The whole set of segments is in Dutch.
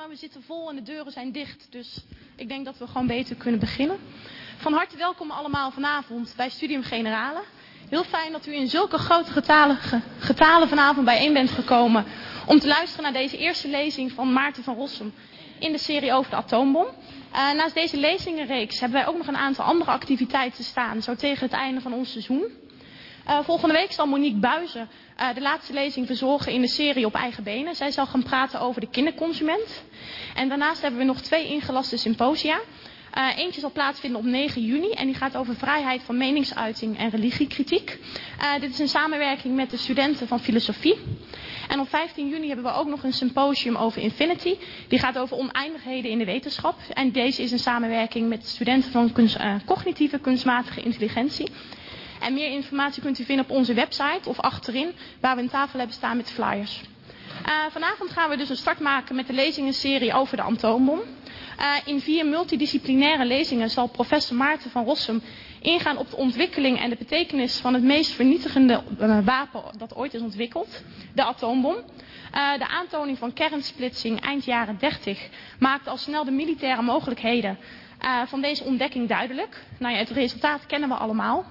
maar we zitten vol en de deuren zijn dicht. Dus ik denk dat we gewoon beter kunnen beginnen. Van harte welkom allemaal vanavond bij Studium Generale. Heel fijn dat u in zulke grote getalen, vanavond bijeen bent gekomen om te luisteren naar deze eerste lezing van Maarten van Rossum in de serie over de atoombom. Uh, naast deze lezingenreeks hebben wij ook nog een aantal andere activiteiten staan, zo tegen het einde van ons seizoen. Uh, volgende week zal Monique Buizen uh, de laatste lezing verzorgen in de serie op eigen benen. Zij zal gaan praten over de kinderconsument. En daarnaast hebben we nog twee ingelaste symposia. Uh, eentje zal plaatsvinden op 9 juni en die gaat over vrijheid van meningsuiting en religiekritiek. Dit is een samenwerking met de studenten van filosofie. En op 15 juni hebben we ook nog een symposium over Infinity. Die gaat over oneindigheden in de wetenschap. En deze is een samenwerking met studenten van kunst, cognitieve kunstmatige intelligentie. En meer informatie kunt u vinden op onze website of achterin, waar we een tafel hebben staan met flyers. Uh, vanavond gaan we dus een start maken met de lezingenserie over de atoombom. Uh, in vier multidisciplinaire lezingen zal professor Maarten van Rossum ingaan op de ontwikkeling en de betekenis van het meest vernietigende uh, wapen dat ooit is ontwikkeld, de atoombom. De aantoning van kernsplitsing eind jaren 30 maakte al snel de militaire mogelijkheden van deze ontdekking duidelijk. Nou ja, het resultaat kennen we allemaal.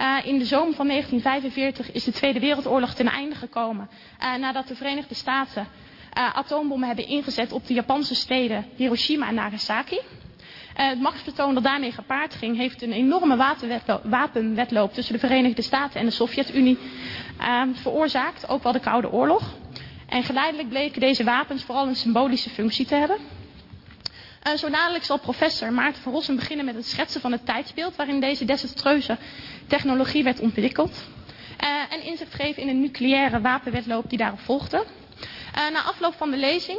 Uh, in de zomer van 1945 is de Tweede Wereldoorlog ten einde gekomen. Uh, nadat de Verenigde Staten uh, atoombommen hebben ingezet op de Japanse steden Hiroshima en Nagasaki. het machtsvertoon dat daarmee gepaard ging heeft een enorme wapenwetloop tussen de Verenigde Staten en de Sovjet-Unie veroorzaakt. Ook wel de Koude Oorlog. En geleidelijk bleken deze wapens vooral een symbolische functie te hebben. Uh, zo dadelijk zal professor Maarten van Rossum beginnen met het schetsen van het tijdsbeeld waarin deze desastreuze technologie werd ontwikkeld. Uh, en inzicht geven in een nucleaire wapenwetloop die daarop volgde. Uh, na afloop van de lezing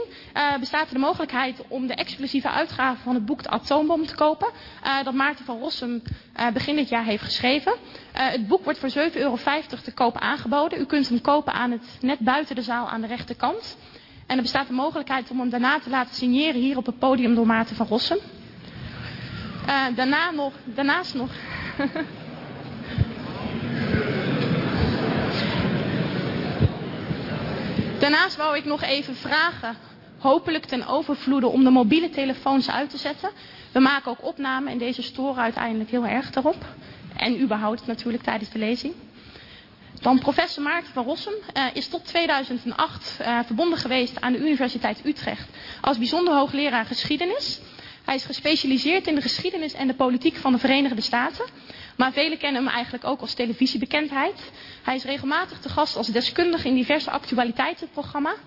bestaat er de mogelijkheid om de exclusieve uitgave van het boek De Atoombom te kopen. Dat Maarten van Rossum begin dit jaar heeft geschreven. het boek wordt voor 7,50 euro te koop aangeboden. U kunt hem kopen aan het net buiten de zaal aan de rechterkant. En er bestaat de mogelijkheid om hem daarna te laten signeren hier op het podium door Maarten van Rossum. daarna nog, daarnaast nog... Daarnaast wou ik nog even vragen, hopelijk ten overvloede, om de mobiele telefoons uit te zetten. We maken ook opnamen en deze storen uiteindelijk heel erg daarop. En überhaupt natuurlijk tijdens de lezing. Dan professor Maarten van Rossum uh, is tot 2008 uh, verbonden geweest aan de Universiteit Utrecht als bijzonder hoogleraar geschiedenis. Hij is gespecialiseerd in de geschiedenis en de politiek van de Verenigde Staten. Maar velen kennen hem eigenlijk ook als televisiebekendheid. Hij is regelmatig te gast als deskundige in diverse actualiteitenprogramma's.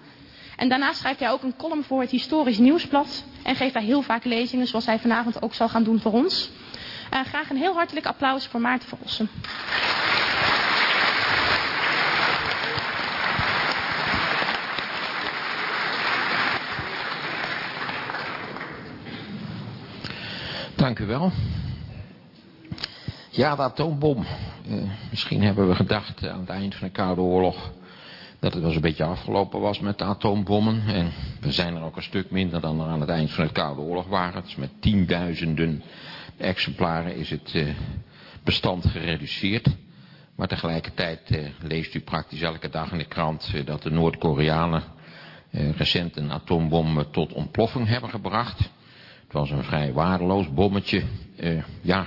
En daarnaast schrijft hij ook een column voor het Historisch Nieuwsblad. En geeft hij heel vaak lezingen, zoals hij vanavond ook zal gaan doen voor ons. Uh, graag een heel hartelijk applaus voor Maarten van Rossum. Dank u wel. Ja, de atoombom. Uh, misschien hebben we gedacht aan het eind van de Koude Oorlog dat het wel een beetje afgelopen was met de atoombommen. En we zijn er ook een stuk minder dan er aan het eind van de Koude Oorlog waren. Dus met tienduizenden exemplaren is het uh, bestand gereduceerd. Maar tegelijkertijd leest u praktisch elke dag in de krant dat de Noord-Koreanen recent een atoombom tot ontploffing hebben gebracht. Het was een vrij waardeloos bommetje. ja,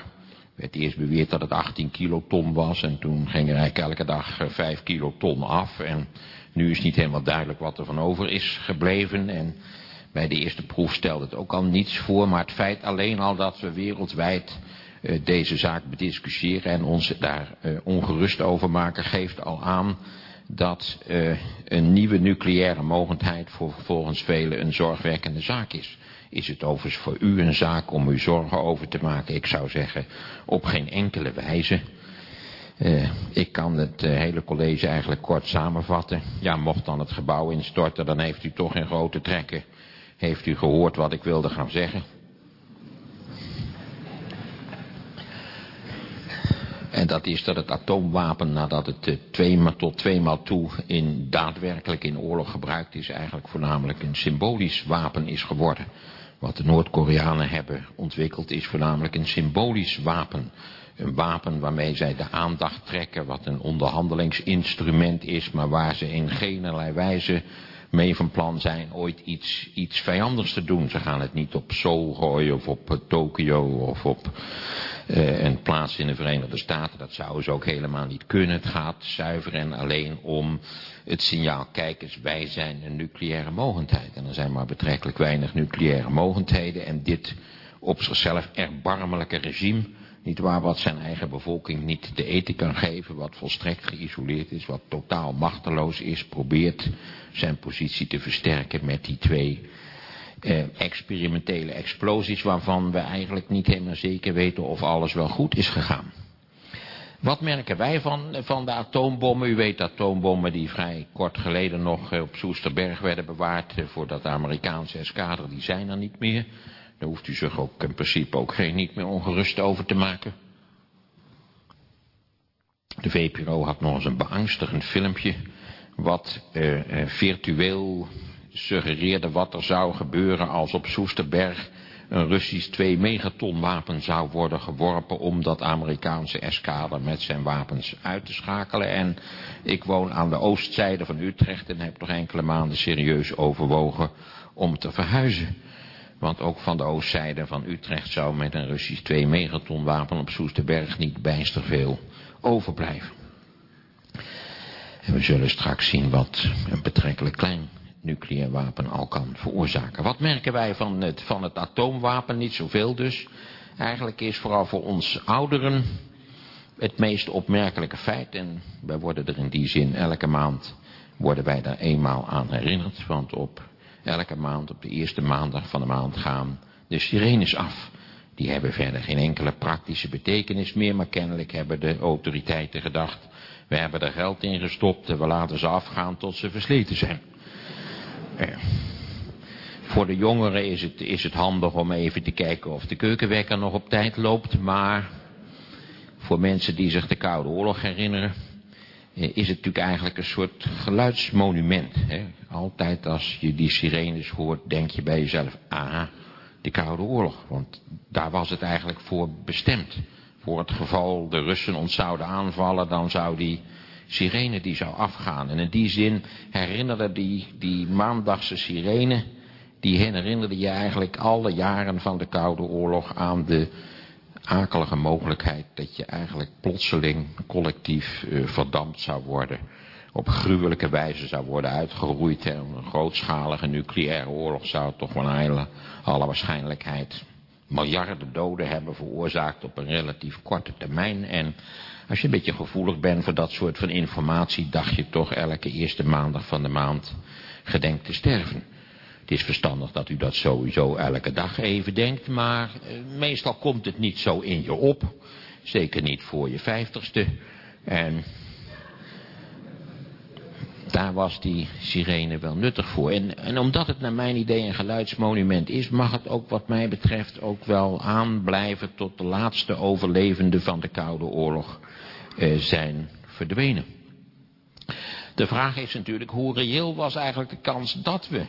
werd eerst beweerd dat het 18 kiloton was en toen ging er eigenlijk elke dag 5 kiloton af. En nu is niet helemaal duidelijk wat er van over is gebleven. En bij de eerste proef stelde het ook al niets voor. Maar het feit alleen al dat we wereldwijd uh, deze zaak bediscussiëren en ons daar ongerust over maken, geeft al aan dat een nieuwe nucleaire mogendheid voor volgens velen een zorgwekkende zaak is. Is het overigens voor u een zaak om u zorgen over te maken? Ik zou zeggen, op geen enkele wijze. Uh, ik kan het uh, hele college eigenlijk kort samenvatten. Ja, mocht dan het gebouw instorten, dan heeft u toch in grote trekken... heeft u gehoord wat ik wilde gaan zeggen. En dat is dat het atoomwapen, nadat het uh, tweemaal tot tweemaal toe in, daadwerkelijk in oorlog gebruikt is, eigenlijk voornamelijk een symbolisch wapen is geworden. Wat de Noord-Koreanen hebben ontwikkeld is voornamelijk een symbolisch wapen. Een wapen waarmee zij de aandacht trekken, wat een onderhandelingsinstrument is, maar waar ze in geen wijze mee van plan zijn ooit iets, iets vijandigs te doen. Ze gaan het niet op Seoul gooien of op Tokio of op uh, een plaats in de Verenigde Staten. Dat zouden ze ook helemaal niet kunnen. Het gaat zuiver en alleen om het signaal, kijk eens, wij zijn een nucleaire mogendheid. En er zijn maar betrekkelijk weinig nucleaire mogendheden. En dit op zichzelf erbarmelijke regime, niet waar, wat zijn eigen bevolking niet te eten kan geven, wat volstrekt geïsoleerd is, wat totaal machteloos is, probeert zijn positie te versterken met die twee eh, experimentele explosies waarvan we eigenlijk niet helemaal zeker weten of alles wel goed is gegaan. Wat merken wij van, van de atoombommen? U weet atoombommen die vrij kort geleden nog op Soesterberg werden bewaard eh, voor dat Amerikaanse eskader, die zijn er niet meer. Daar hoeft u zich ook in principe ook geen niet meer ongerust over te maken. De VPRO had nog eens een beangstigend filmpje wat eh, eh, virtueel suggereerde wat er zou gebeuren als op Soesterberg een Russisch 2 megaton wapen zou worden geworpen om dat Amerikaanse eskader met zijn wapens uit te schakelen. En ik woon aan de oostzijde van Utrecht en heb nog enkele maanden serieus overwogen om te verhuizen. Want ook van de oostzijde van Utrecht zou met een Russisch 2 megaton wapen op Soesterberg niet bijster veel overblijven. En we zullen straks zien wat een betrekkelijk klein nucleair wapen al kan veroorzaken. Wat merken wij van het, van het atoomwapen? Niet zoveel dus. Eigenlijk is vooral voor ons ouderen het meest opmerkelijke feit, en wij worden er in die zin elke maand, worden wij daar eenmaal aan herinnerd, want op elke maand, op de eerste maandag van de maand gaan de sirenes af. Die hebben verder geen enkele praktische betekenis meer, maar kennelijk hebben de autoriteiten gedacht, we hebben er geld in gestopt en we laten ze afgaan tot ze versleten zijn. Eh, voor de jongeren is het, is het handig om even te kijken of de keukenwekker nog op tijd loopt. Maar voor mensen die zich de Koude Oorlog herinneren, is het natuurlijk eigenlijk een soort geluidsmonument. Hè? Altijd als je die sirenes hoort, denk je bij jezelf, ah, de Koude Oorlog. Want daar was het eigenlijk voor bestemd. Voor het geval de Russen ons zouden aanvallen, dan zou die sirene die zou afgaan. En in die zin herinnerde die, die maandagse sirene, die herinnerde je eigenlijk alle jaren van de Koude Oorlog aan de akelige mogelijkheid dat je eigenlijk plotseling collectief uh, verdampt zou worden. Op gruwelijke wijze zou worden uitgeroeid. En een grootschalige nucleaire oorlog zou toch wel een alle waarschijnlijkheid miljarden doden hebben veroorzaakt op een relatief korte termijn. En als je een beetje gevoelig bent voor dat soort van informatie, dacht je toch elke eerste maandag van de maand gedenkt te sterven. Het is verstandig dat u dat sowieso elke dag even denkt, maar eh, meestal komt het niet zo in je op. Zeker niet voor je vijftigste. En daar was die sirene wel nuttig voor. En, en, omdat het naar mijn idee een geluidsmonument is, mag het ook wat mij betreft ook wel aanblijven tot de laatste overlevende van de Koude Oorlog eh, zijn verdwenen. De vraag is natuurlijk, hoe reëel was eigenlijk de kans dat we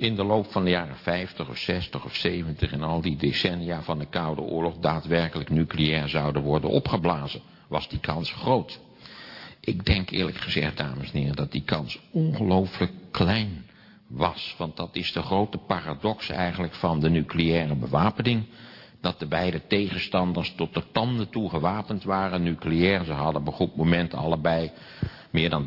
in de loop van de jaren 50 of 60 of 70 en al die decennia van de Koude Oorlog daadwerkelijk nucleair zouden worden opgeblazen? Was die kans groot? Ik denk eerlijk gezegd, dames en heren, dat die kans ongelooflijk klein was. Want dat is de grote paradox eigenlijk van de nucleaire bewapening dat de beide tegenstanders tot de tanden toe gewapend waren, nucleair. Ze hadden op een goed moment allebei meer dan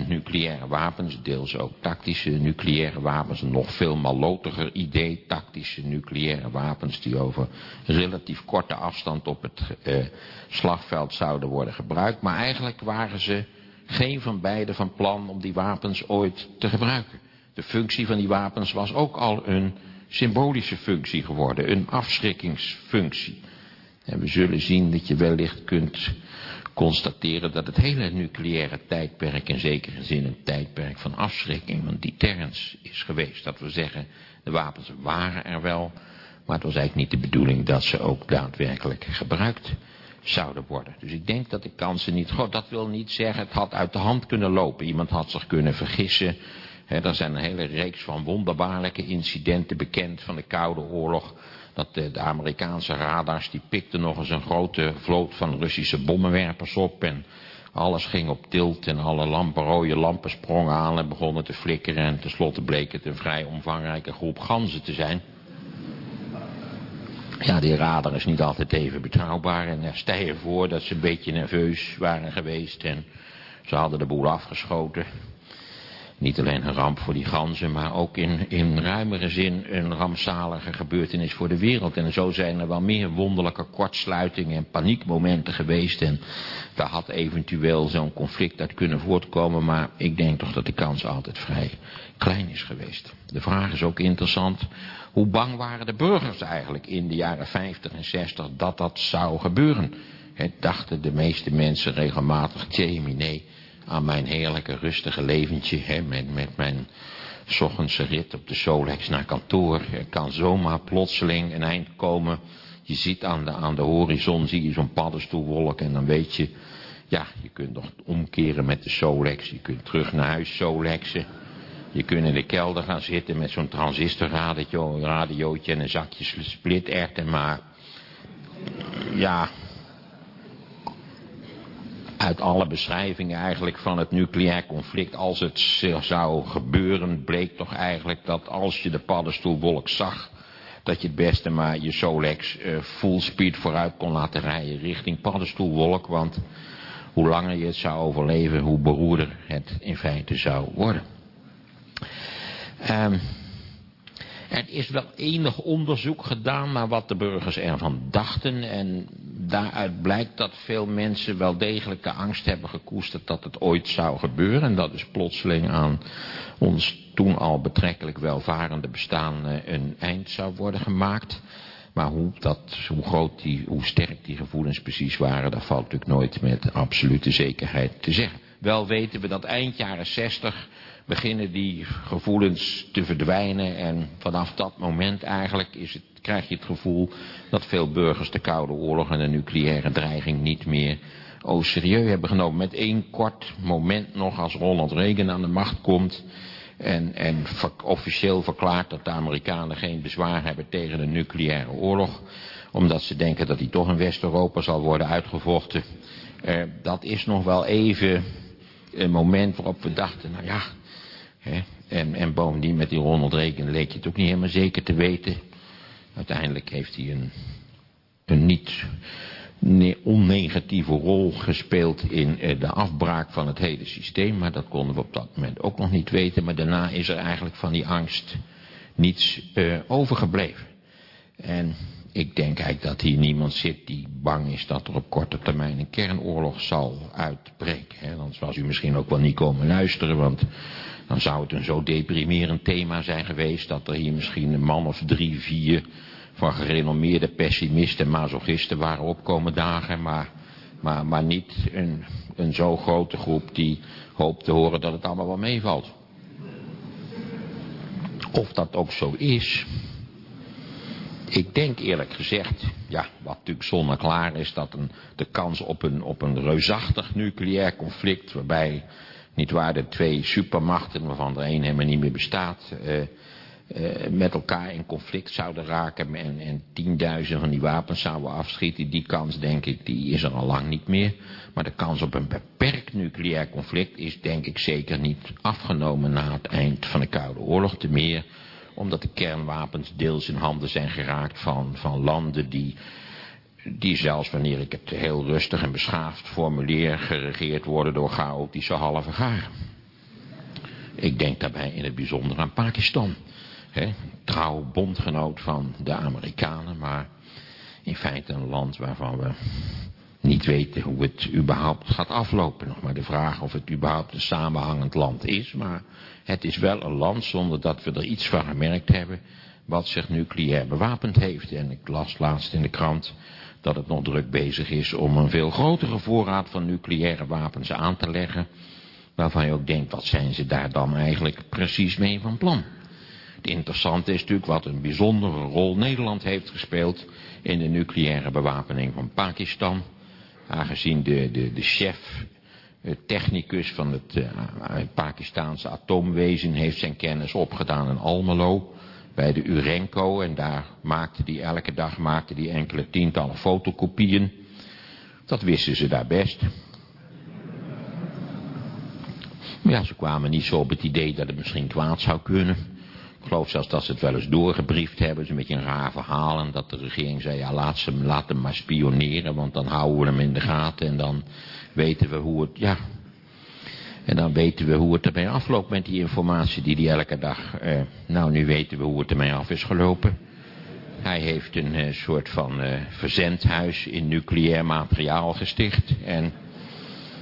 30.000 nucleaire wapens, deels ook tactische nucleaire wapens, een nog veel malotiger idee, tactische nucleaire wapens die over relatief korte afstand op het eh, slagveld zouden worden gebruikt. Maar eigenlijk waren ze geen van beiden van plan om die wapens ooit te gebruiken. De functie van die wapens was ook al een symbolische functie geworden, een afschrikkingsfunctie. En we zullen zien dat je wellicht kunt constateren dat het hele nucleaire tijdperk in zekere zin een tijdperk van afschrikking, want deterrence is geweest. Dat we zeggen, de wapens waren er wel, maar het was eigenlijk niet de bedoeling dat ze ook daadwerkelijk gebruikt zouden worden. Dus ik denk dat de kansen niet groot, dat wil niet zeggen, het had uit de hand kunnen lopen. Iemand had zich kunnen vergissen, er zijn een hele reeks van wonderbaarlijke incidenten bekend van de Koude Oorlog. Dat de, Amerikaanse radars die pikten nog eens een grote vloot van Russische bommenwerpers op. En Alles ging op tilt en alle lampen, rode lampen sprongen aan en begonnen te flikkeren. En tenslotte bleek het een vrij omvangrijke groep ganzen te zijn. Ja, die radar is niet altijd even betrouwbaar. En er stel je voor dat ze een beetje nerveus waren geweest. En ze hadden de boel afgeschoten. Niet alleen een ramp voor die ganzen, maar ook in, in ruimere zin een rampzalige gebeurtenis voor de wereld. En zo zijn er wel meer wonderlijke kortsluitingen en paniekmomenten geweest. En daar had eventueel zo'n conflict uit kunnen voortkomen, maar ik denk toch dat de kans altijd vrij klein is geweest. De vraag is ook interessant, hoe bang waren de burgers eigenlijk in de jaren 50 en 60 dat dat zou gebeuren? Dachten de meeste mensen regelmatig, tjemie, nee aan mijn heerlijke rustige leventje, hè, met, met mijn ochtendse rit op de Solex naar kantoor. Kan zomaar plotseling een eind komen. Je ziet aan de, aan de horizon, zie je zo'n paddenstoelwolk en dan weet je, ja, je kunt nog omkeren met de Solex. Je kunt terug naar huis Solexen. Je kunt in de kelder gaan zitten met zo'n transistorradiootje en een zakje splitterten, maar ja, uit alle beschrijvingen eigenlijk van het nucleair conflict, als het zou gebeuren, bleek toch eigenlijk dat als je de paddenstoelwolk zag, dat je het beste maar je Solex uh, full speed vooruit kon laten rijden richting paddenstoelwolk, want hoe langer je het zou overleven, hoe beroerder het in feite zou worden. Um, er is wel enig onderzoek gedaan naar wat de burgers ervan dachten. En daaruit blijkt dat veel mensen wel degelijk de angst hebben gekoesterd dat het ooit zou gebeuren. En dat is plotseling aan ons toen al betrekkelijk welvarende bestaan eh, een eind zou worden gemaakt. Maar hoe, dat, hoe groot die, hoe sterk die gevoelens precies waren, dat valt natuurlijk nooit met absolute zekerheid te zeggen. Wel weten we dat eind jaren 60 beginnen die gevoelens te verdwijnen. En vanaf dat moment eigenlijk is het, krijg je het gevoel dat veel burgers de Koude Oorlog en de nucleaire dreiging niet meer oh, serieus hebben genomen. Met één kort moment nog als Ronald Reagan aan de macht komt en, en officieel verklaart dat de Amerikanen geen bezwaar hebben tegen een nucleaire oorlog. Omdat ze denken dat die toch in West-Europa zal worden uitgevochten. Eh, dat is nog wel even een moment waarop we dachten, nou ja, en, en bovendien met die Ronald Reagan leek je het ook niet helemaal zeker te weten. Uiteindelijk heeft hij een, een niet onnegatieve rol gespeeld in eh, de afbraak van het hele systeem. Maar dat konden we op dat moment ook nog niet weten. Maar daarna is er eigenlijk van die angst niets uh, overgebleven. En ik denk eigenlijk dat hier niemand zit die bang is dat er op korte termijn een kernoorlog zal uitbreken. Hè? Dan was u misschien ook wel niet komen luisteren, want dan zou het een zo deprimerend thema zijn geweest dat er hier misschien een man of drie, vier van gerenommeerde pessimisten en masochisten waren opkomen dagen, maar, maar, maar niet een, een zo grote groep die hoopt te horen dat het allemaal wel meevalt. Of dat ook zo is. Ik denk eerlijk gezegd, ja, wat natuurlijk zonneklaar is, dat een, de kans op een, op een reusachtig nucleair conflict, waarbij niet waar de twee supermachten, waarvan er één helemaal niet meer bestaat, uh, uh, met elkaar in conflict zouden raken en, en tienduizenden van die wapens zouden afschieten. Die kans, denk ik, die is er al lang niet meer. Maar de kans op een beperkt nucleair conflict is, denk ik, zeker niet afgenomen na het eind van de Koude Oorlog. Te meer omdat de kernwapens deels in handen zijn geraakt van, van landen die die zelfs wanneer ik het heel rustig en beschaafd formuleer, geregeerd worden door chaotische halve garen. Ik denk daarbij in het bijzonder aan Pakistan. Trouw bondgenoot van de Amerikanen, maar in feite een land waarvan we niet weten hoe het überhaupt gaat aflopen. Nog maar de vraag of het überhaupt een samenhangend land is, maar het is wel een land zonder dat we er iets van gemerkt hebben wat zich nucleair bewapend heeft. En ik las laatst in de krant dat het nog druk bezig is om een veel grotere voorraad van nucleaire wapens aan te leggen. Waarvan je ook denkt, wat zijn ze daar dan eigenlijk precies mee van plan? Het interessante is natuurlijk wat een bijzondere rol Nederland heeft gespeeld in de nucleaire bewapening van Pakistan. Aangezien de, de, de chef, technicus van het uh, Pakistaanse atoomwezen heeft zijn kennis opgedaan in Almelo bij de Urenco en daar maakte die elke dag maakte die enkele tientallen fotokopieën. Dat wisten ze daar best. Maar ja, ze kwamen niet zo op het idee dat het misschien kwaad zou kunnen. Ik geloof zelfs dat ze het wel eens doorgebriefd hebben. Is een beetje een raar verhaal. En dat de regering zei, ja, laat, ze, laat hem maar spioneren. Want dan houden we hem in de gaten. En dan weten we hoe het, ja... En dan weten we hoe het ermee afloopt met die informatie die hij elke dag... Eh, nou, nu weten we hoe het ermee af is gelopen. Hij heeft een uh, soort van uh, verzendhuis in nucleair materiaal gesticht. En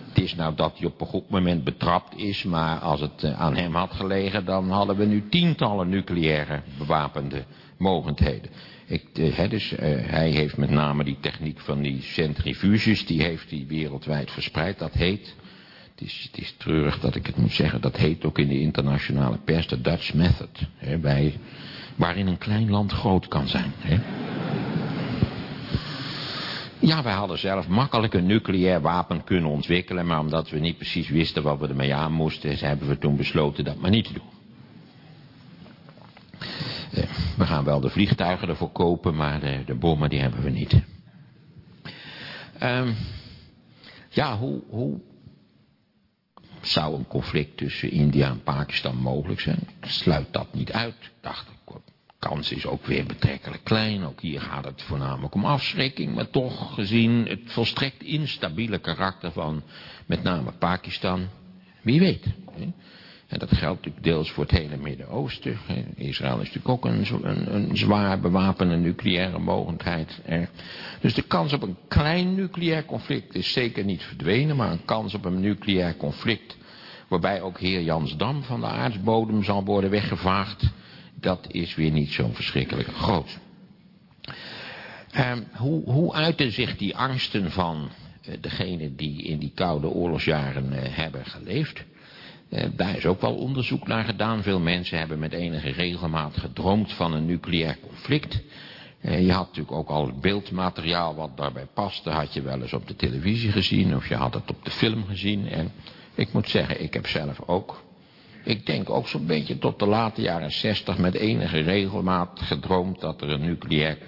het is nou dat hij op een goed moment betrapt is, maar als het aan hem had gelegen, dan hadden we nu tientallen nucleaire bewapende mogendheden. Ik, dus, hij heeft met name die techniek van die centrifuges, die heeft hij wereldwijd verspreid. Dat heet, het is, het treurig dat ik het moet zeggen, dat heet ook in de internationale pers de Dutch Method. He, bij waarin een klein land groot kan zijn. Hè? Ja, wij hadden zelf makkelijk een nucleair wapen kunnen ontwikkelen, maar omdat we niet precies wisten wat we ermee aan moesten, hebben we toen besloten dat maar niet te doen. Eh, we gaan wel de vliegtuigen ervoor kopen, maar de, bommen die hebben we niet. Um, ja, hoe, hoe zou een conflict tussen India en Pakistan mogelijk zijn? Sluit dat niet uit, dacht ik kans is ook weer betrekkelijk klein. Ook hier gaat het voornamelijk om afschrikking. Maar toch gezien het volstrekt instabiele karakter van met name Pakistan. Wie weet. En dat geldt natuurlijk deels voor het hele Midden-Oosten. Israël is natuurlijk ook een, een, een, zwaar bewapende nucleaire mogendheid. Dus de kans op een klein nucleair conflict is zeker niet verdwenen. Maar een kans op een nucleair conflict waarbij ook heer Jans Dam van de aardsbodem zal worden weggevaagd dat is weer niet zo verschrikkelijk groot. Um, hoe, hoe uiten zich die angsten van uh, degenen die in die koude oorlogsjaren uh, hebben geleefd? Uh, daar is ook wel onderzoek naar gedaan. Veel mensen hebben met enige regelmaat gedroomd van een nucleair conflict. je had natuurlijk ook al beeldmateriaal wat daarbij paste, had je wel eens op de televisie gezien of je had het op de film gezien. En ik moet zeggen, ik heb zelf ook ik denk ook zo'n beetje tot de late jaren zestig met enige regelmaat gedroomd dat er een nucleair...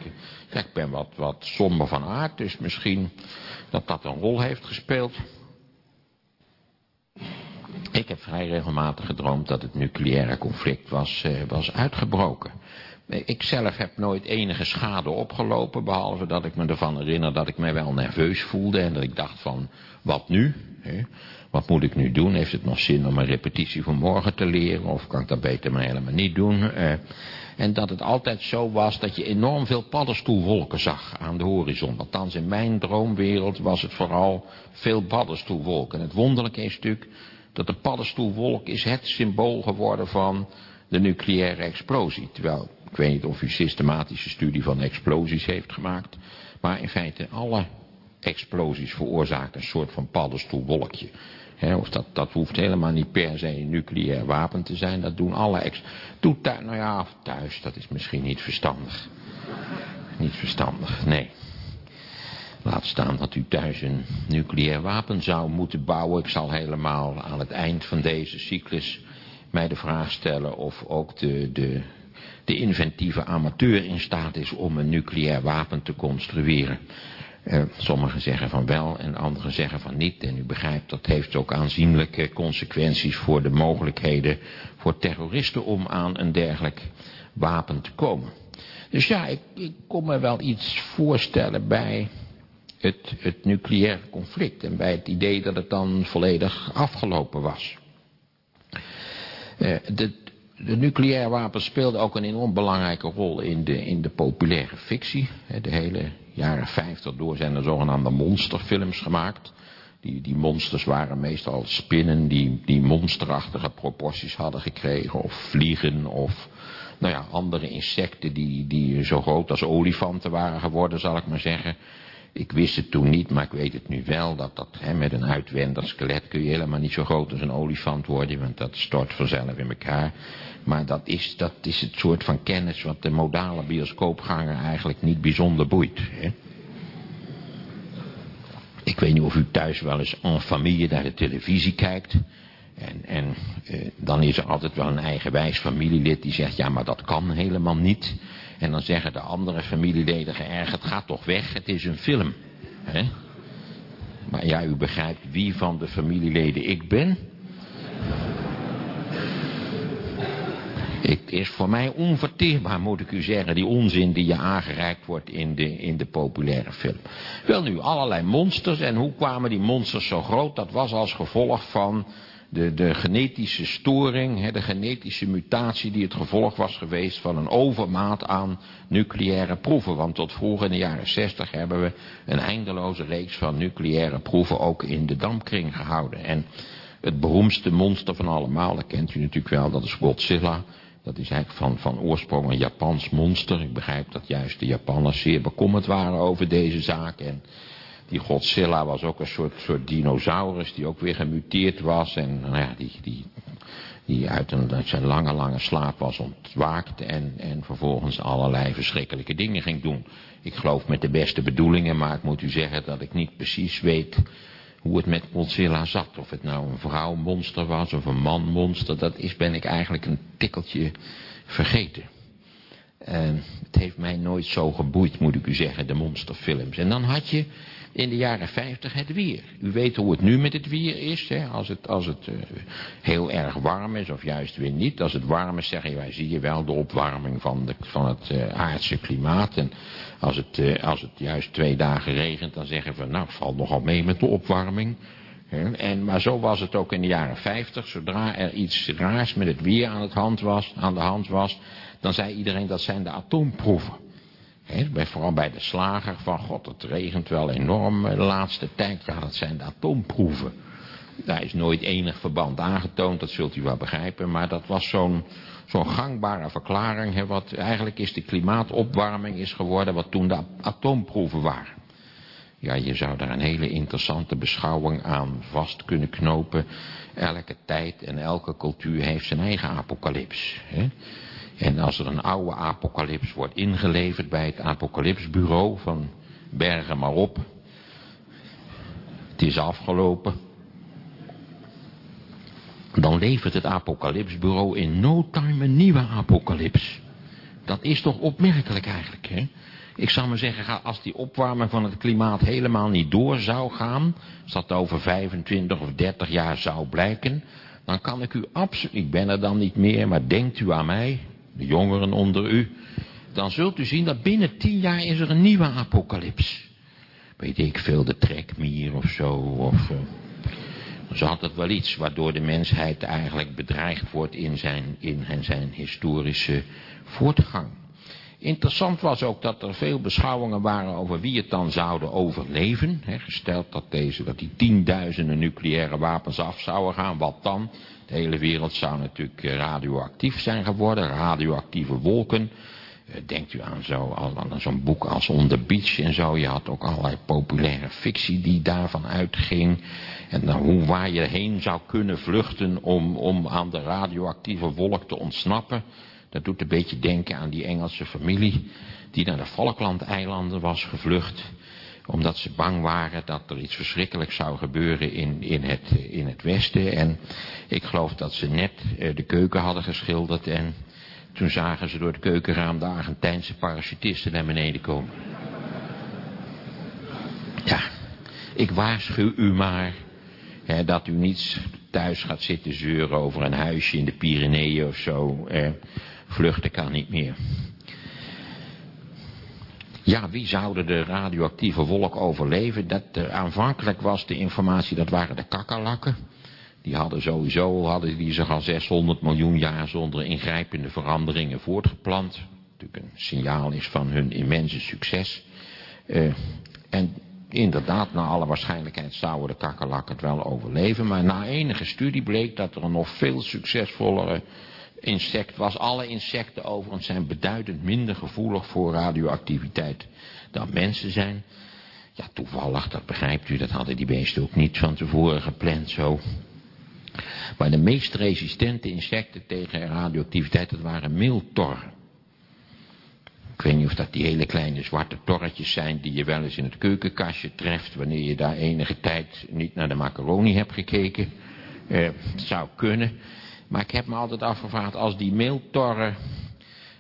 Ik ben wat, wat somber van aard, dus misschien dat dat een rol heeft gespeeld. Ik heb vrij regelmatig gedroomd dat het nucleaire conflict was, uh, was uitgebroken. Ik zelf heb nooit enige schade opgelopen, behalve dat ik me ervan herinner dat ik mij wel nerveus voelde en dat ik dacht van, wat nu? Wat moet ik nu doen? Heeft het nog zin om een repetitie voor morgen te leren? Of kan ik dat beter maar helemaal niet doen? Uh, en dat het altijd zo was dat je enorm veel paddenstoelwolken zag aan de horizon. Althans in mijn droomwereld was het vooral veel paddenstoelwolken. En het wonderlijke is natuurlijk dat de paddenstoelwolk is het symbool geworden van de nucleaire explosie. Terwijl, ik weet niet of u systematische studie van explosies heeft gemaakt. Maar in feite alle explosies veroorzaakt een soort van paddenstoelwolkje. He, of dat, dat hoeft helemaal niet per se een nucleair wapen te zijn. Dat doen alle ex... Doet thuis, nou ja, thuis, dat is misschien niet verstandig. Niet verstandig, nee. Laat staan dat u thuis een nucleair wapen zou moeten bouwen. Ik zal helemaal aan het eind van deze cyclus mij de vraag stellen of ook de, de, de inventieve amateur in staat is om een nucleair wapen te construeren. Uh, sommigen zeggen van wel en anderen zeggen van niet. En u begrijpt, dat heeft ook aanzienlijke consequenties voor de mogelijkheden voor terroristen om aan een dergelijk wapen te komen. Dus ja, ik, ik kon me wel iets voorstellen bij het, het nucleaire conflict en bij het idee dat het dan volledig afgelopen was. Uh, de, de nucleaire wapens speelden ook een enorm belangrijke rol in de, in de populaire fictie. De hele jaren 50 door zijn er zogenaamde monsterfilms gemaakt. Die, die monsters waren meestal spinnen die, die monsterachtige proporties hadden gekregen. Of vliegen of nou ja, andere insecten die, die zo groot als olifanten waren geworden, zal ik maar zeggen. Ik wist het toen niet, maar ik weet het nu wel, dat, dat hè, met een uitwendig skelet kun je helemaal niet zo groot als een olifant worden, want dat stort vanzelf in elkaar. Maar dat is, dat is het soort van kennis wat de modale bioscoopganger eigenlijk niet bijzonder boeit. Hè? Ik weet niet of u thuis wel eens en familie naar de televisie kijkt. En, en eh, dan is er altijd wel een eigenwijs familielid die zegt, ja maar dat kan helemaal niet. En dan zeggen de andere familieleden geërgerd, eh, gaat toch weg, het is een film. Maar ja, u begrijpt wie van de familieleden ik ben. Het is voor mij onverteerbaar, moet ik u zeggen, die onzin die je aangereikt wordt in de, in de populaire film. Wel nu, allerlei monsters. En hoe kwamen die monsters zo groot? Dat was als gevolg van de, de genetische storing, de genetische mutatie die het gevolg was geweest van een overmaat aan nucleaire proeven. Want tot vroeg in de jaren 60 hebben we een eindeloze reeks van nucleaire proeven ook in de dampkring gehouden. En het beroemdste monster van allemaal, dat kent u natuurlijk wel, dat is Godzilla. Dat is eigenlijk van, van oorsprong een Japans monster. Ik begrijp dat juist de Japanners zeer bekommerd waren over deze zaak. En die Godzilla was ook een soort, soort dinosaurus die ook weer gemuteerd was. En nou ja, die, die, die uit, een, zijn lange, lange slaap was ontwaakt. En, en vervolgens allerlei verschrikkelijke dingen ging doen. Ik geloof met de beste bedoelingen, maar ik moet u zeggen dat ik niet precies weet hoe het met Godzilla zat. Of het nou een vrouwmonster was of een manmonster, dat is, ben ik eigenlijk een tikkeltje vergeten. En het heeft mij nooit zo geboeid, moet ik u zeggen, de monsterfilms. En dan had je in de jaren 50 het weer. U weet hoe het nu met het weer is. Hè? Als het, als het uh, heel erg warm is of juist weer niet. Als het warm is zeggen wij zie je wel de opwarming van, de, van het uh, aardse klimaat. En als het, uh, als het juist twee dagen regent dan zeggen we nou valt nogal mee met de opwarming. En, maar zo was het ook in de jaren 50. Zodra er iets raars met het weer aan, het hand was, aan de hand was, dan zei iedereen dat zijn de atoomproeven. He, bij, vooral bij de slager van god het regent wel enorm de laatste tijd. Ja dat zijn de atoomproeven. Daar is nooit enig verband aangetoond, dat zult u wel begrijpen. Maar dat was zo'n zo'n gangbare verklaring. He, wat eigenlijk is de klimaatopwarming is geworden wat toen de atoomproeven waren. Ja, je zou daar een hele interessante beschouwing aan vast kunnen knopen. Elke tijd en elke cultuur heeft zijn eigen apocalyps. Hè? En als er een oude apocalyps wordt ingeleverd bij het apocalypsbureau van bergen maar op. Het is afgelopen. Dan levert het apocalypsbureau in no time een nieuwe apocalyps. Dat is toch opmerkelijk eigenlijk, hè? Ik zou maar zeggen, als die opwarming van het klimaat helemaal niet door zou gaan, als dat over 25 of 30 jaar zou blijken, dan kan ik u absoluut, ik ben er dan niet meer, maar denkt u aan mij, de jongeren onder u, dan zult u zien dat binnen 10 jaar is er een nieuwe apocalyps. Weet ik veel, de trekmier of zo, of... Uh, altijd wel iets waardoor de mensheid eigenlijk bedreigd wordt in zijn, in zijn historische voortgang. Interessant was ook dat er veel beschouwingen waren over wie het dan zouden overleven. He, gesteld dat, deze, dat die tienduizenden nucleaire wapens af zouden gaan, wat dan? De hele wereld zou natuurlijk eh, radioactief zijn geworden, radioactieve wolken. Eh, denkt u aan zo'n zo boek als On the Beach en zo. Je had ook allerlei populaire fictie die daarvan uitging. En dan hoe waar je heen zou kunnen vluchten om, om aan de radioactieve wolk te ontsnappen. Dat doet een beetje denken aan die Engelse familie die naar de Falklandeilanden was gevlucht. Omdat ze bang waren dat er iets verschrikkelijks zou gebeuren in, in, het, in het westen. En ik geloof dat ze net eh, de keuken hadden geschilderd en toen zagen ze door het keukenraam de Argentijnse parachutisten naar beneden komen. Ja, ik waarschuw u maar hè, dat u niet thuis gaat zitten zeuren over een huisje in de Pyreneeën of zo. Eh, Vluchten kan niet meer. Ja, wie zouden de radioactieve wolk overleven? Dat, uh, aanvankelijk was de informatie, dat waren de kakkerlakken. Die hadden sowieso, hadden die zich al 600 miljoen jaar zonder ingrijpende veranderingen voortgeplant. Natuurlijk een signaal is van hun immense succes. Uh, en inderdaad, naar alle waarschijnlijkheid zouden de kakkerlakken het wel overleven. Maar na enige studie bleek dat er een nog veel succesvollere insect was. Alle insecten overigens zijn beduidend minder gevoelig voor radioactiviteit dan mensen zijn. Ja, toevallig, dat begrijpt u, dat hadden die beesten ook niet van tevoren gepland zo. Maar de meest resistente insecten tegen radioactiviteit, dat waren meeltorren. Ik weet niet of dat die hele kleine zwarte torretjes zijn die je wel eens in het keukenkastje treft wanneer je daar enige tijd niet naar de macaroni hebt gekeken. Eh, zou kunnen. Maar ik heb me altijd afgevraagd, als die meeltorren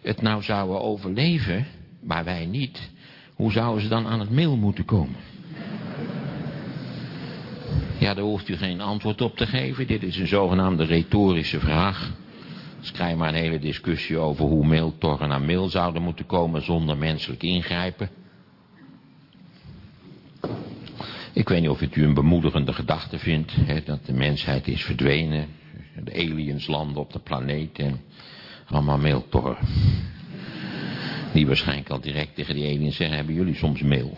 het nou zouden overleven, maar wij niet, hoe zouden ze dan aan het meel moeten komen? Ja, daar hoeft u geen antwoord op te geven. Dit is een zogenaamde retorische vraag. Dus krijg maar een hele discussie over hoe mailtorren naar mail zouden moeten komen zonder menselijk ingrijpen. Ik weet niet of het u een bemoedigende gedachte vindt, hè, dat de mensheid is verdwenen. De aliens landen op de planeet en allemaal mailtorren. Die waarschijnlijk al direct tegen die aliens zeggen, hebben jullie soms mail?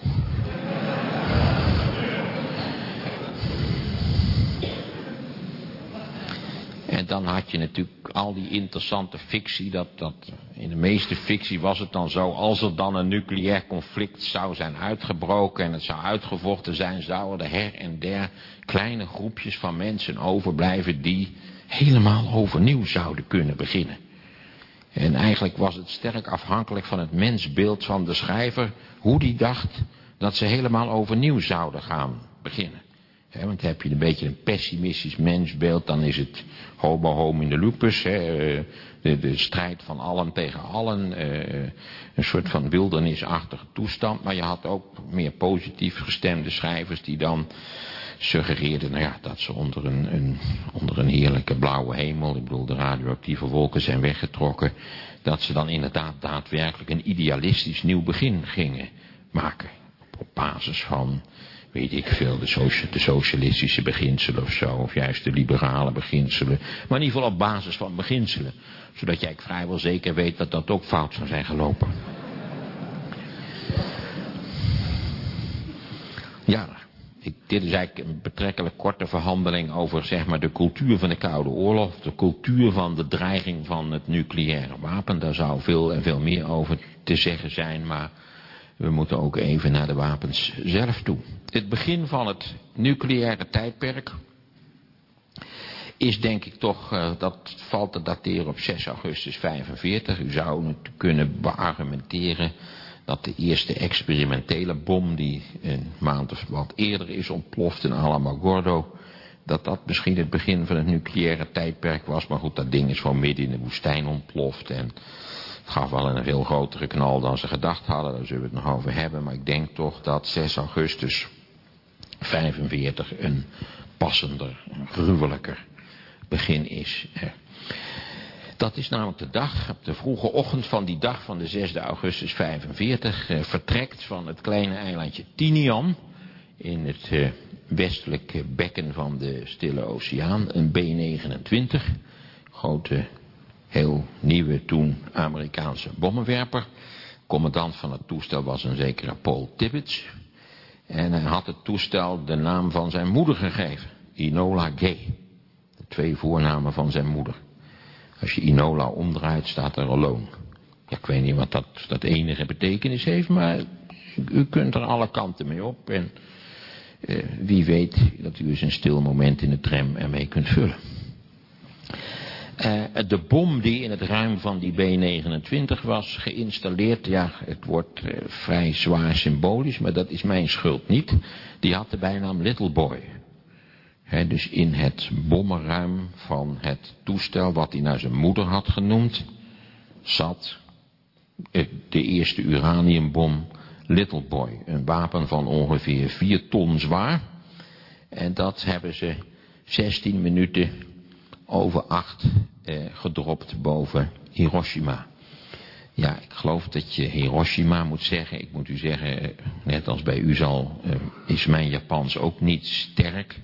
En dan had je natuurlijk al die interessante fictie. Dat, dat, in de meeste fictie was het dan zo. Als er dan een nucleair conflict zou zijn uitgebroken. En het zou uitgevochten zijn. Zouden er her en der kleine groepjes van mensen overblijven. Die helemaal overnieuw zouden kunnen beginnen. En eigenlijk was het sterk afhankelijk van het mensbeeld van de schrijver. Hoe die dacht dat ze helemaal overnieuw zouden gaan beginnen. He, want heb je een beetje een pessimistisch mensbeeld, dan is het homo homini lupus. de, de, strijd van allen tegen allen. Eh, een soort van wildernisachtige toestand. Maar je had ook meer positief gestemde schrijvers die dan suggereerden nou ja, dat ze onder een, een, onder een heerlijke blauwe hemel, ik bedoel de radioactieve wolken zijn weggetrokken, dat ze dan inderdaad daadwerkelijk een idealistisch nieuw begin gingen maken. Op basis van weet ik veel, de, de, socialistische beginselen of zo, of juist de liberale beginselen. Maar in ieder geval op basis van beginselen. Zodat jij vrijwel zeker weet dat dat ook fout zou zijn gelopen. Ja, ik, dit is eigenlijk een betrekkelijk korte verhandeling over zeg maar de cultuur van de Koude Oorlog. De cultuur van de dreiging van het nucleaire wapen. Daar zou veel en veel meer over te zeggen zijn, maar we moeten ook even naar de wapens zelf toe. Het begin van het nucleaire tijdperk is denk ik toch, uh, dat valt te dateren op 6 augustus 45. U zou het kunnen beargumenteren dat de eerste experimentele bom die een maand of wat eerder is ontploft in Alamogordo, dat dat misschien het begin van het nucleaire tijdperk was. Maar goed, dat ding is gewoon midden in de woestijn ontploft en het gaf wel een veel grotere knal dan ze gedacht hadden, daar zullen we het nog over hebben. Maar ik denk toch dat 6 augustus 45 een passender, gruwelijker begin is. Dat is namelijk de dag, op de vroege ochtend van die dag van de 6 augustus 45, eh, vertrekt van het kleine eilandje Tinian in het eh, westelijke bekken van de Stille Oceaan, een B-29, grote heel nieuwe toen Amerikaanse bommenwerper. Commandant van het toestel was een zekere Paul Tibbets. En hij had het toestel de naam van zijn moeder gegeven. Inola Gay. De twee voornamen van zijn moeder. Als je Inola omdraait staat er Alone. Ja, ik weet niet wat dat, dat enige betekenis heeft, maar u kunt er alle kanten mee op. En eh, wie weet dat u eens een stil moment in de tram ermee kunt vullen. Uh, de bom die in het ruim van die B-29 was geïnstalleerd, ja, het wordt uh, vrij zwaar symbolisch, maar dat is mijn schuld niet. Die had de bijnaam Little Boy. Dus in het bommenruim van het toestel, wat hij naar zijn moeder had genoemd, zat uh, de eerste uraniumbom Little Boy. Een wapen van ongeveer 4 ton zwaar. En dat hebben ze 16 minuten over acht eh, gedropt boven Hiroshima. Ja, ik geloof dat je Hiroshima moet zeggen. Ik moet u zeggen, eh, net als bij u zal, eh, is mijn Japans ook niet sterk.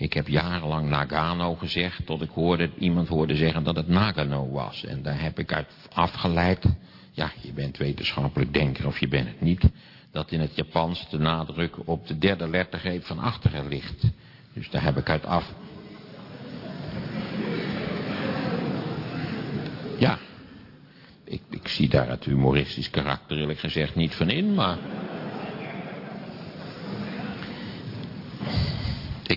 Ik heb jarenlang Nagano gezegd, tot ik hoorde, iemand hoorde zeggen dat het Nagano was. En daar heb ik uit afgeleid, ja, je bent wetenschappelijk denker of je bent het niet, dat in het Japans de nadruk op de derde lettergreep van achteren ligt. Dus daar heb ik uit af... Ja, ik, ik zie daar het humoristisch karakter eerlijk gezegd niet van in, maar...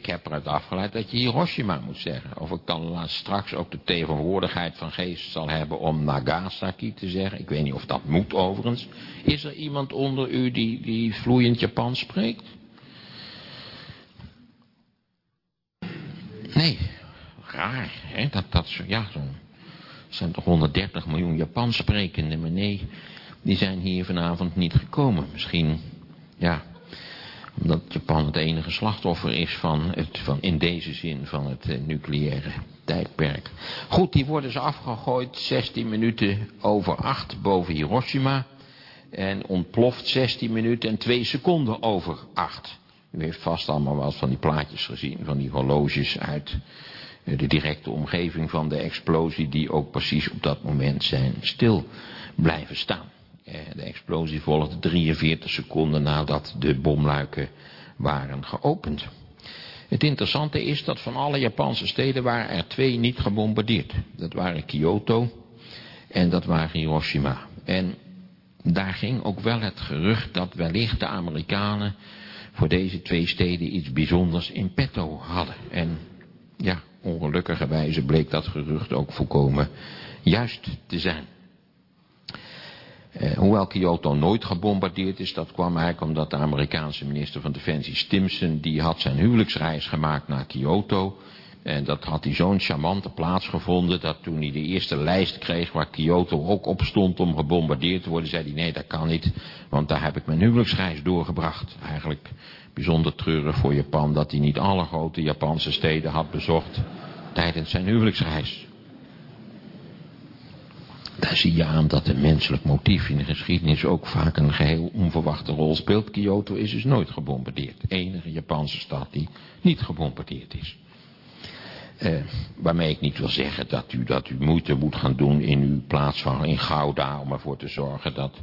Ik heb eruit afgeleid dat je Hiroshima moet zeggen. Of ik dan straks ook de tegenwoordigheid van geest zal hebben om Nagasaki te zeggen. Ik weet niet of dat moet overigens. Is er iemand onder u die, die vloeiend Japans spreekt? Nee, raar, hè? Dat, dat, ja, zo'n zijn toch 130 miljoen Japans sprekenden, maar nee, die zijn hier vanavond niet gekomen. Misschien, ja, omdat Japan het enige slachtoffer is van, het, van in deze zin van het uh, nucleaire tijdperk. Goed, die worden ze afgegooid 16 minuten over 8 boven Hiroshima. En ontploft 16 minuten en 2 seconden over 8. U heeft vast allemaal wel van die plaatjes gezien, van die horloges uit eh, de directe omgeving van de explosie, die ook precies op dat moment zijn stil blijven staan. Eh, de explosie volgde 43 seconden nadat de bomluiken waren geopend. Het interessante is dat van alle Japanse steden waren er twee niet gebombardeerd. Dat waren Kyoto en dat waren Hiroshima. En daar ging ook wel het gerucht dat wellicht de Amerikanen voor deze twee steden iets bijzonders in petto hadden. En ja, ongelukkigerwijze bleek dat gerucht ook volkomen juist te zijn. Eh, hoewel Kyoto nooit gebombardeerd is, dat kwam eigenlijk omdat de Amerikaanse minister van Defensie Stimson, die had zijn huwelijksreis gemaakt naar Kyoto. En dat had hij zo'n charmante plaats gevonden, dat toen hij de eerste lijst kreeg waar Kyoto ook op stond om gebombardeerd te worden, zei hij nee dat kan niet, want daar heb ik mijn huwelijksreis doorgebracht. Eigenlijk bijzonder treurig voor Japan dat hij niet alle grote Japanse steden had bezocht tijdens zijn huwelijksreis. Daar zie je aan dat een menselijk motief in de geschiedenis ook vaak een geheel onverwachte rol speelt. Kyoto is dus nooit gebombardeerd. De enige Japanse stad die niet gebombardeerd is. Eh, waarmee ik niet wil zeggen dat u, dat u moeite moet gaan doen in uw plaats van in Gouda om ervoor te zorgen dat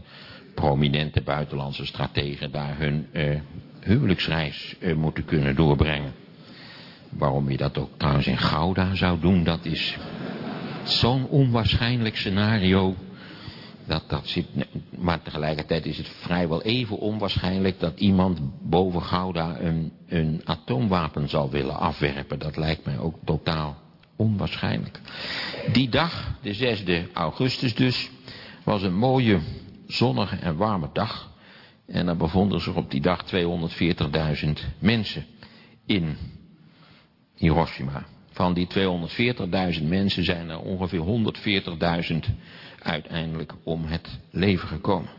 prominente buitenlandse strategen daar hun eh, huwelijksreis eh, moeten kunnen doorbrengen. Waarom je dat ook trouwens in Gouda zou doen, dat is zo'n onwaarschijnlijk scenario. Dat, dat zit, maar tegelijkertijd is het vrijwel even onwaarschijnlijk dat iemand boven Gouda een, een atoomwapen zal willen afwerpen. Dat lijkt mij ook totaal onwaarschijnlijk. Die dag, de 6e augustus dus, was een mooie, zonnige en warme dag. En er bevonden zich op die dag 240.000 mensen in Hiroshima. Van die 240.000 mensen zijn er ongeveer 140.000 uiteindelijk om het leven gekomen.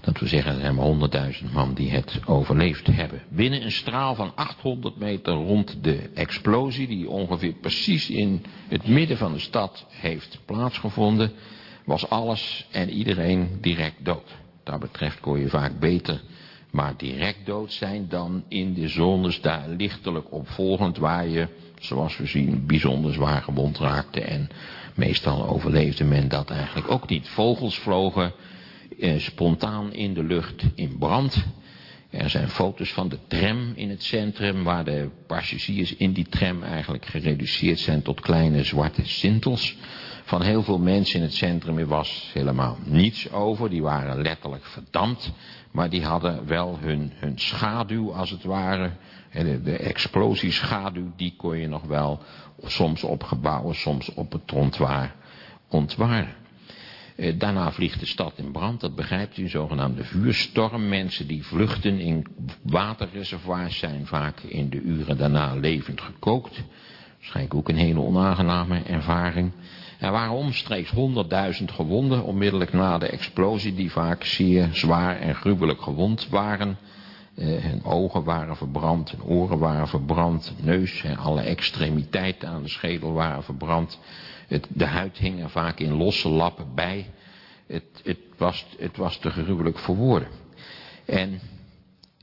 Dat we zeggen, er zijn maar 100.000 man die het overleefd hebben. Binnen een straal van 800 meter rond de explosie, die ongeveer precies in het midden van de stad heeft plaatsgevonden, was alles en iedereen direct dood. Dat betreft kon je vaak beter maar direct dood zijn dan in de zones daar lichtelijk opvolgend waar je, zoals we zien, bijzonder zwaar gewond raakte en meestal overleefde men dat eigenlijk ook niet. Vogels vlogen eh, spontaan in de lucht in brand. Er zijn foto's van de tram in het centrum waar de passagiers in die tram eigenlijk gereduceerd zijn tot kleine zwarte sintels. Van heel veel mensen in het centrum was helemaal niets over. Die waren letterlijk verdampt. Maar die hadden wel hun, hun schaduw als het ware. De, de explosieschaduw die kon je nog wel soms op gebouwen, soms op het trottoir ontwaren. Eh, daarna vliegt de stad in brand, dat begrijpt u, een zogenaamde vuurstorm. Mensen die vluchten in waterreservoirs zijn vaak in de uren daarna levend gekookt. Waarschijnlijk ook een hele onaangename ervaring. Er waren omstreeks 100.000 gewonden onmiddellijk na de explosie die vaak zeer zwaar en gruwelijk gewond waren. Eh, hun ogen waren verbrand, hun oren waren verbrand, neus en alle extremiteiten aan de schedel waren verbrand. Het, de huid hing er vaak in losse lappen bij. Het, het, was, het was te gruwelijk voor woorden. En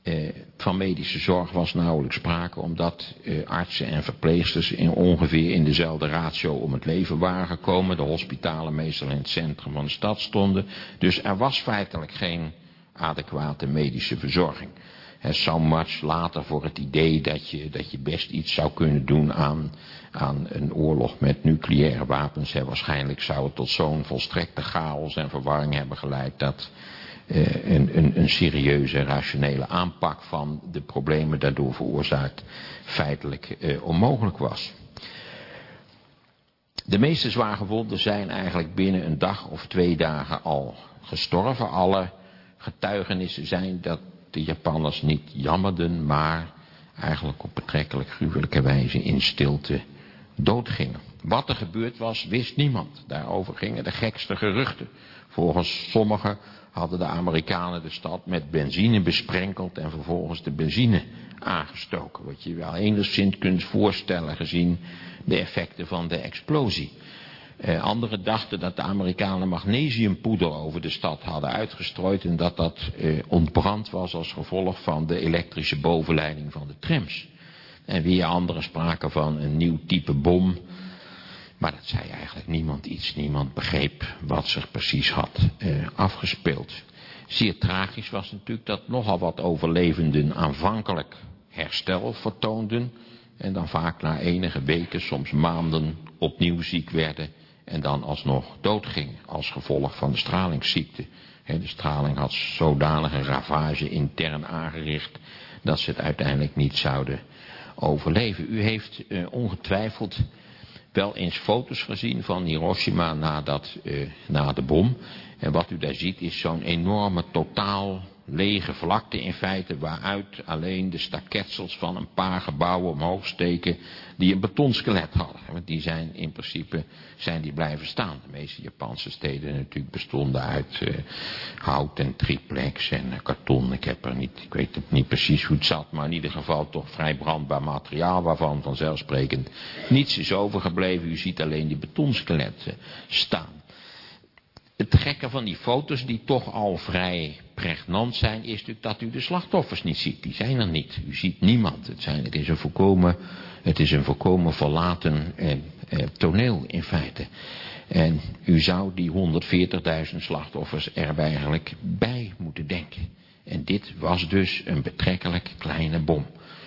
eh, van medische zorg was nauwelijks sprake, omdat eh, artsen en verpleegsters in ongeveer in dezelfde ratio om het leven waren gekomen. De hospitalen meestal in het centrum van de stad stonden. Dus er was feitelijk geen adequate medische verzorging. so much later voor het idee dat je, dat je best iets zou kunnen doen aan, aan een oorlog met nucleaire wapens. He, waarschijnlijk zou het tot zo'n volstrekte chaos en verwarring hebben geleid dat een, een, een, serieuze rationele aanpak van de problemen daardoor veroorzaakt feitelijk eh, onmogelijk was. De meeste zwaargewonden zijn eigenlijk binnen een dag of twee dagen al gestorven. Alle getuigenissen zijn dat de Japanners niet jammerden, maar eigenlijk op betrekkelijk gruwelijke wijze in stilte doodgingen. Wat er gebeurd was, wist niemand. Daarover gingen de gekste geruchten. Volgens sommigen hadden de Amerikanen de stad met benzine besprenkeld en vervolgens de benzine aangestoken. Wat je wel enigszins kunt voorstellen gezien de effecten van de explosie. Eh, anderen dachten dat de Amerikanen magnesiumpoeder over de stad hadden uitgestrooid en dat dat eh, ontbrand was als gevolg van de elektrische bovenleiding van de trams. En weer anderen spraken van een nieuw type bom. Maar dat zei eigenlijk niemand iets. Niemand begreep wat zich precies had eh, afgespeeld. Zeer tragisch was natuurlijk dat nogal wat overlevenden aanvankelijk herstel vertoonden. En dan vaak na enige weken, soms maanden, opnieuw ziek werden. En dan alsnog doodgingen als gevolg van de stralingsziekte. de straling had zodanige ravage intern aangericht dat ze het uiteindelijk niet zouden overleven. U heeft uh, ongetwijfeld wel eens foto's gezien van Hiroshima na, dat, uh, na de bom. En wat u daar ziet is zo'n enorme totaal lege vlakte in feite waaruit alleen de staketsels van een paar gebouwen omhoog steken die een betonskelet hadden. Want die zijn in principe zijn die blijven staan. De meeste Japanse steden natuurlijk bestonden uit uh, hout en triplex en uh, karton. Ik heb er niet, ik weet niet precies hoe het zat, maar in ieder geval toch vrij brandbaar materiaal waarvan vanzelfsprekend niets is overgebleven. U ziet alleen die betonskeletten staan. Het gekke van die foto's, die toch al vrij pregnant zijn, is natuurlijk dat u de slachtoffers niet ziet. Die zijn er niet. U ziet niemand. Het, zijn, het is een volkomen, het is een volkomen verlaten eh, eh, toneel in feite. En u zou die 140.000 slachtoffers er eigenlijk bij moeten denken. En dit was dus een betrekkelijk kleine bom.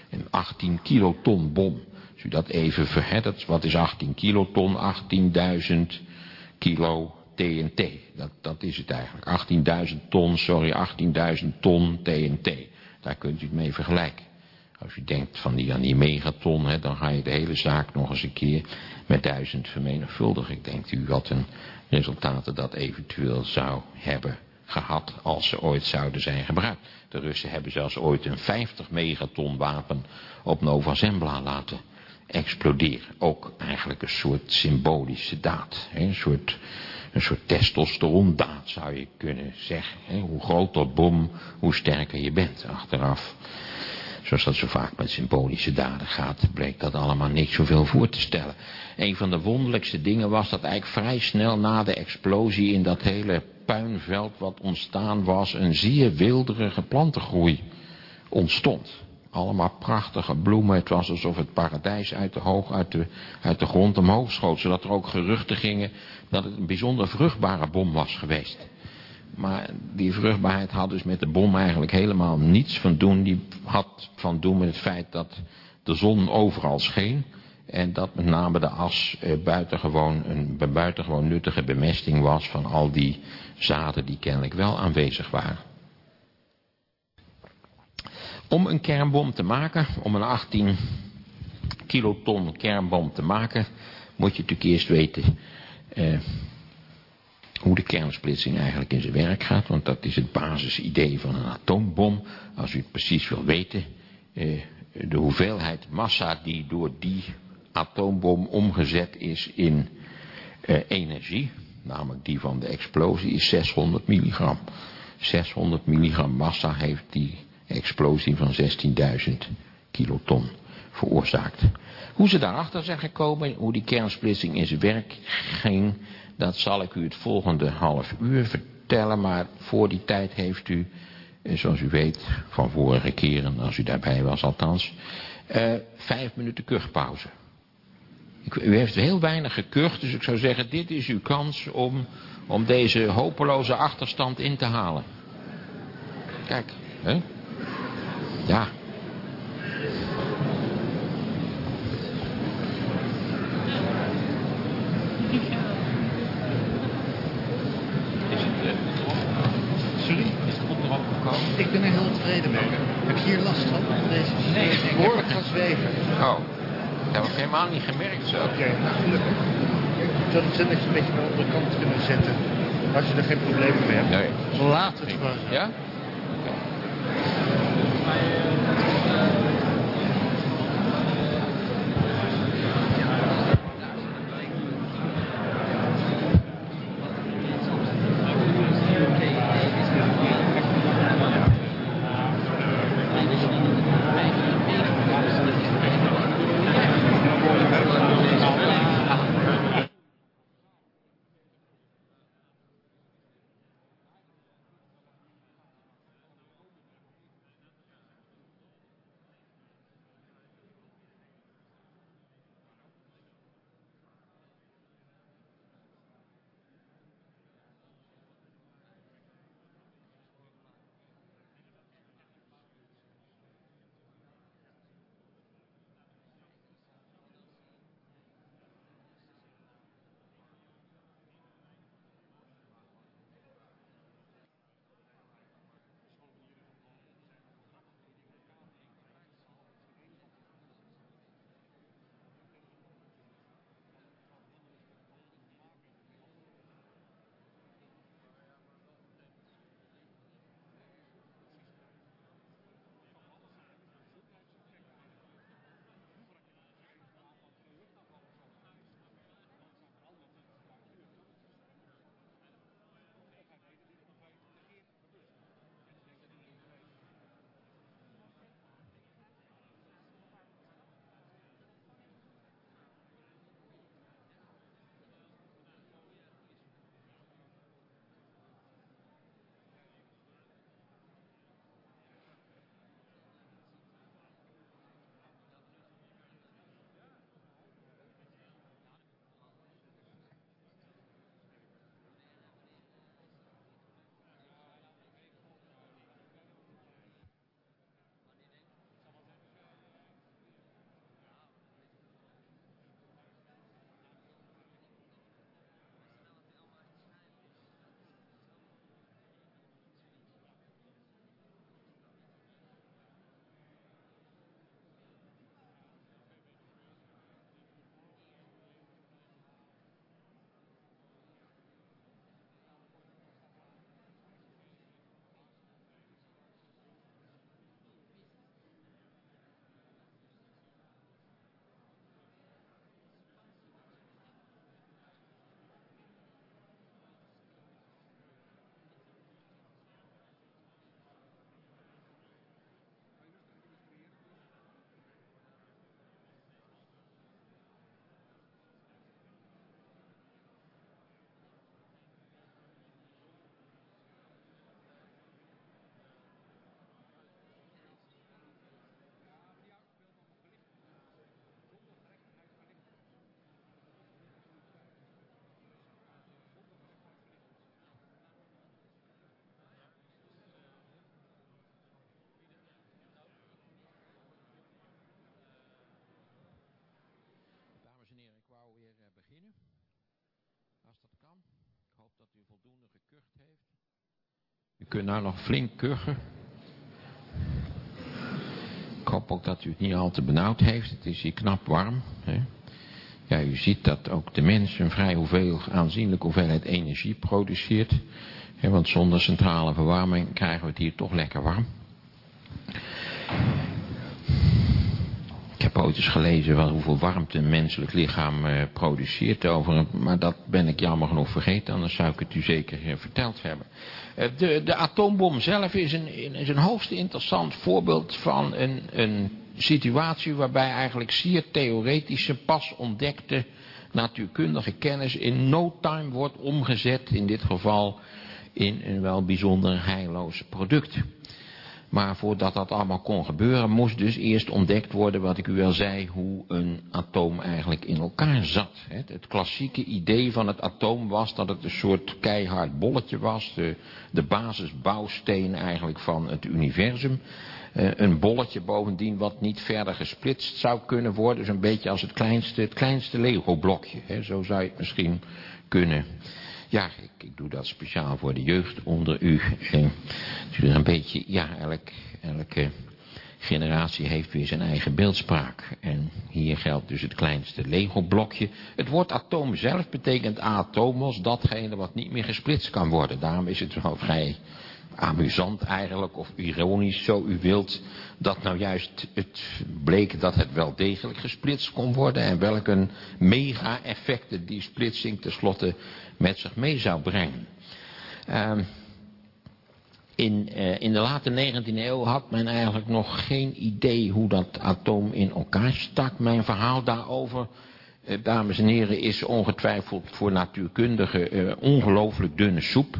Een 18 kiloton bom. Als u dat even verheddert, wat is 18 kiloton? 18.000 kilo TNT. Dat, dat is het eigenlijk. 18.000 ton, sorry, 18.000 ton TNT. Daar kunt u het mee vergelijken. Als u denkt van die aan die megaton, hè, dan ga je de hele zaak nog eens een keer met duizend vermenigvuldigen. Ik denk u wat een resultaten dat eventueel zou hebben gehad als ze ooit zouden zijn gebruikt. De Russen hebben zelfs ooit een 50 megaton wapen op Nova Zembla laten exploderen. Ook eigenlijk een soort symbolische daad. Een soort een soort testosterondaad zou je kunnen zeggen. Hoe groter bom, hoe sterker je bent achteraf. Zoals dat zo vaak met symbolische daden gaat, bleek dat allemaal niet zoveel voor te stellen. Een van de wonderlijkste dingen was dat eigenlijk vrij snel na de explosie in dat hele puinveld wat ontstaan was, een zeer wilderige plantengroei ontstond. Allemaal prachtige bloemen. Het was alsof het paradijs uit de, hoog, uit, de, uit de grond omhoog schoot. Zodat er ook geruchten gingen dat het een bijzonder vruchtbare bom was geweest. Maar die vruchtbaarheid had dus met de bom eigenlijk helemaal niets van doen. Die had van doen met het feit dat de zon overal scheen. En dat met name de as eh, buitengewoon, een buitengewoon nuttige bemesting was van al die zaden die kennelijk wel aanwezig waren. Om een kernbom te maken, om een 18 kiloton kernbom te maken, moet je natuurlijk eerst weten eh, hoe de kernsplitsing eigenlijk in zijn werk gaat. Want dat is het basisidee van een atoombom. Als u het precies wil weten, eh, de hoeveelheid massa die door die atoombom omgezet is in eh, energie, namelijk die van de explosie, is 600 milligram. 600 milligram massa heeft die explosie van 16.000 kiloton veroorzaakt. Hoe ze daarachter zijn gekomen, hoe die kernsplitsing in zijn werk ging, dat zal ik u het volgende half uur vertellen. Maar voor die tijd heeft u, eh, zoals u weet, van vorige keren, als u daarbij was althans, uh, vijf minuten kuchpauze. U heeft heel weinig gekucht, dus ik zou zeggen, dit is uw kans om, om deze hopeloze achterstand in te halen. Kijk, hè? Ja. Is het uh, Sorry? Is het erop gekomen? Ik ben er heel tevreden mee. Heb je hier last van? Deze nee, ik hoor het gaan zweven. Oh. Dat heb ik helemaal niet gemerkt zo. Oké, okay, nou gelukkig. Ik zou het zennetje een beetje naar de andere kant kunnen zetten. Als je er geen problemen mee hebt. Nee. Laat het. Ja? Dat u voldoende gekucht heeft. U kunt nou nog flink kuchen. Ik hoop ook dat u het niet al te benauwd heeft. Het is hier knap warm. Hè? Ja, u ziet dat ook de mens een vrij hoeveel, aanzienlijke hoeveelheid energie produceert. Hè, want zonder centrale verwarming krijgen we het hier toch lekker warm. Eens gelezen van hoeveel warmte een menselijk lichaam eh, produceert. Over, maar dat ben ik jammer genoeg vergeten, anders zou ik het u zeker eh, verteld hebben. Eh, de, de, atoombom zelf is een, is een hoogst interessant voorbeeld van een, een situatie waarbij eigenlijk zeer theoretische, pas ontdekte natuurkundige kennis in no time wordt omgezet, in dit geval in een wel bijzonder heilloos product. Maar voordat dat allemaal kon gebeuren, moest dus eerst ontdekt worden, wat ik u al zei, hoe een atoom eigenlijk in elkaar zat. Het klassieke idee van het atoom was dat het een soort keihard bolletje was, de, de basisbouwsteen eigenlijk van het universum. Eh, een bolletje bovendien wat niet verder gesplitst zou kunnen worden, dus een beetje als het kleinste, het kleinste Lego-blokje. Zo zou je het misschien kunnen ja, ik, ik, doe dat speciaal voor de jeugd onder u. Eh, dus een beetje, ja, elk, elke generatie heeft weer zijn eigen beeldspraak. En hier geldt dus het kleinste Lego-blokje. Het woord atoom zelf betekent atomos, datgene wat niet meer gesplitst kan worden. Daarom is het wel vrij amusant eigenlijk, of ironisch zo u wilt, dat nou juist het bleek dat het wel degelijk gesplitst kon worden en welke mega-effecten die splitsing tenslotte met zich mee zou brengen. Uh, in, uh, in de late 19e eeuw had men eigenlijk nog geen idee hoe dat atoom in elkaar stak. Mijn verhaal daarover, uh, dames en heren, is ongetwijfeld voor natuurkundigen uh, ongelooflijk dunne soep.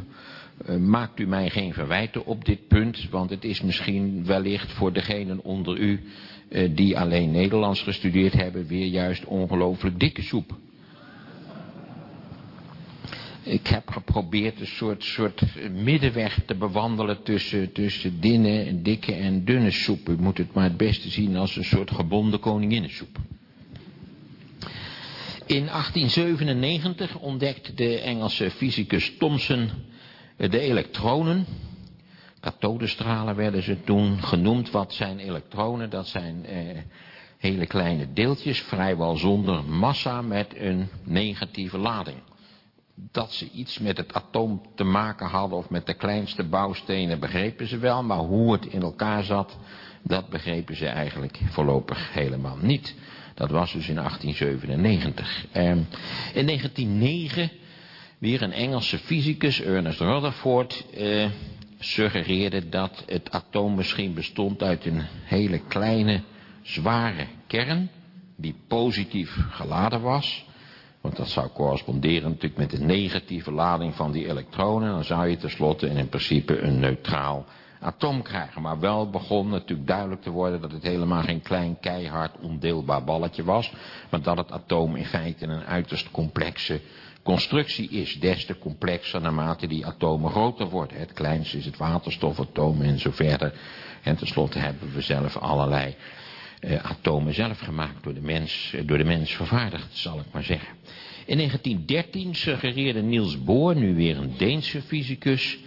Maakt u mij geen verwijten op dit punt, want het is misschien wellicht voor degenen onder u die alleen Nederlands gestudeerd hebben, weer juist ongelooflijk dikke soep ik heb geprobeerd een soort, soort middenweg te bewandelen tussen, tussen dinne, dikke en dunne soep. U moet het maar het beste zien als een soort gebonden koninginnensoep. In 1897 ontdekte de Engelse fysicus Thomson de elektronen. Kathodestralen werden ze toen genoemd. Wat zijn elektronen? Dat zijn eh, hele kleine deeltjes, vrijwel zonder massa met een negatieve lading dat ze iets met het atoom te maken hadden of met de kleinste bouwstenen begrepen ze wel, maar hoe het in elkaar zat, dat begrepen ze eigenlijk voorlopig helemaal niet. Dat was dus in 1897. Eh, in 1909 weer een Engelse fysicus, Ernest Rutherford, eh, suggereerde dat het atoom misschien bestond uit een hele kleine, zware kern, die positief geladen was, want dat zou corresponderen natuurlijk met de negatieve lading van die elektronen. Dan zou je tenslotte in principe een neutraal atoom krijgen. Maar wel begon natuurlijk duidelijk te worden dat het helemaal geen klein, keihard, ondeelbaar balletje was. Maar dat het atoom in feite een uiterst complexe constructie is. Des te complexer naarmate die atomen groter worden. Het kleinste is het waterstofatoom en zo verder. En tenslotte hebben we zelf allerlei eh, atomen zelf gemaakt, door de, mens, eh, door de mens vervaardigd, zal ik maar zeggen. In 1913 suggereerde Niels Bohr, nu weer een Deense fysicus,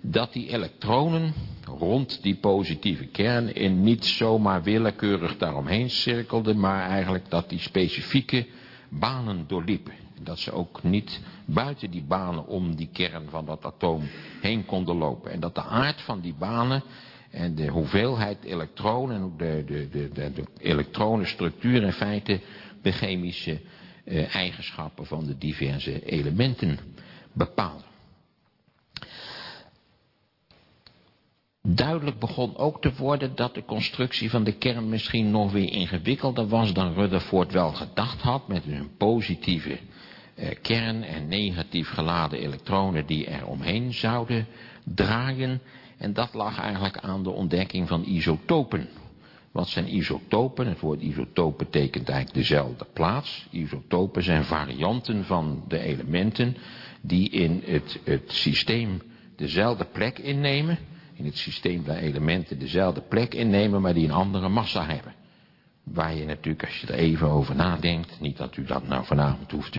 dat die elektronen rond die positieve kern in niet zomaar willekeurig daaromheen cirkelden, maar eigenlijk dat die specifieke banen doorliepen. Dat ze ook niet buiten die banen om die kern van dat atoom heen konden lopen. En dat de aard van die banen en de hoeveelheid elektronen, de, de, de, de, elektronenstructuur in feite de chemische eh, eigenschappen van de diverse elementen bepaalde. Duidelijk begon ook te worden dat de constructie van de kern misschien nog weer ingewikkelder was dan Rutherford wel gedacht had met een positieve eh, kern en negatief geladen elektronen die er omheen zouden draaien. En dat lag eigenlijk aan de ontdekking van isotopen. Wat zijn isotopen? Het woord isotoop betekent eigenlijk dezelfde plaats. Isotopen zijn varianten van de elementen die in het, het systeem dezelfde plek innemen. In het systeem waar elementen dezelfde plek innemen, maar die een andere massa hebben. Waar je natuurlijk, als je er even over nadenkt, niet dat u dat nou vanavond hoeft